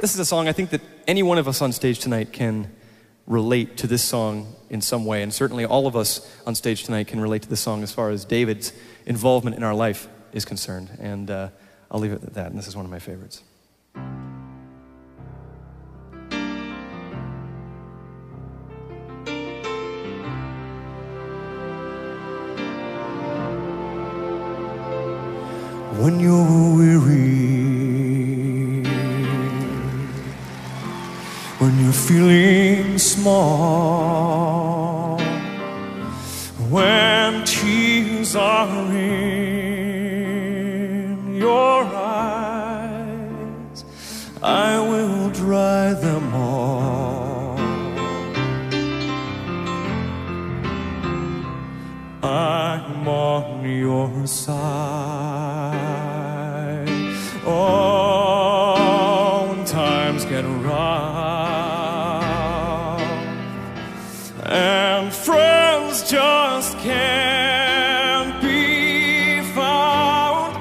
This is a song I think that any one of us on stage tonight can relate to this song in some way. And certainly all of us on stage tonight can relate to this song as far as David's involvement in our life is concerned. And uh, I'll leave it at that. And this is one of my favorites. When you're weary, feeling small, when tears are in your eyes, I will dry them all. I'm on your side. And friends just can't be found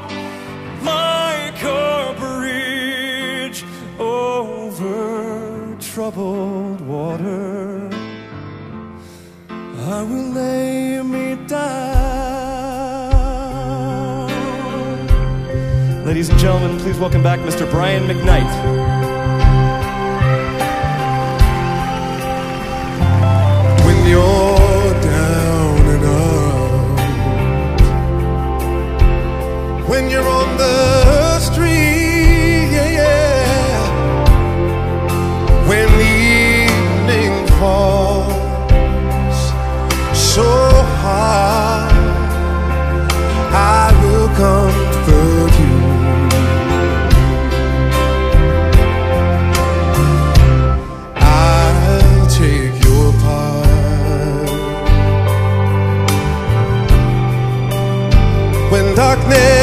like a bridge over troubled water. I will lay me down. Ladies and gentlemen, please welcome back Mr. Brian McKnight. So hard, I will comfort you. I'll take your part when darkness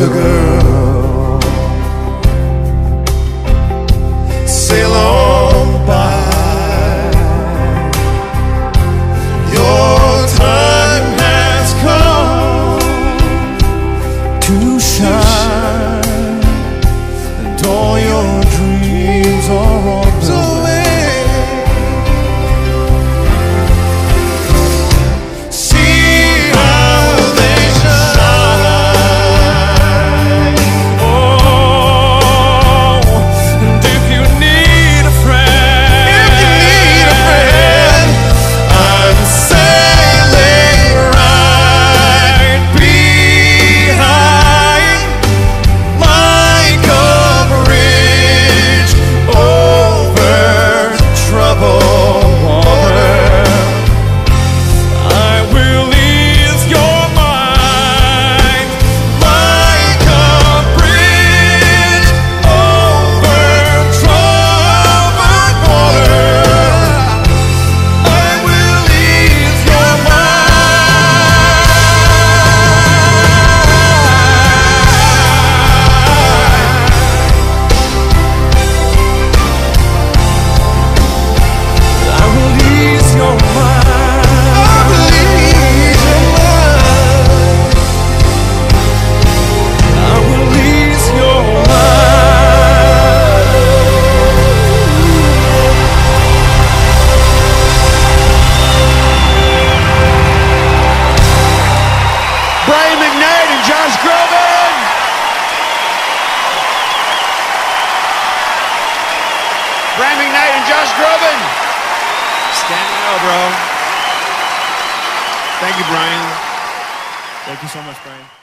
silver girl. Sail on by. Your time has come to shine, Brian McKnight and Josh Groban. Standing out, bro. Thank you, Brian. Thank you so much, Brian.